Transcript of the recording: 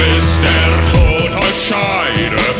bis der Tod euch scheide.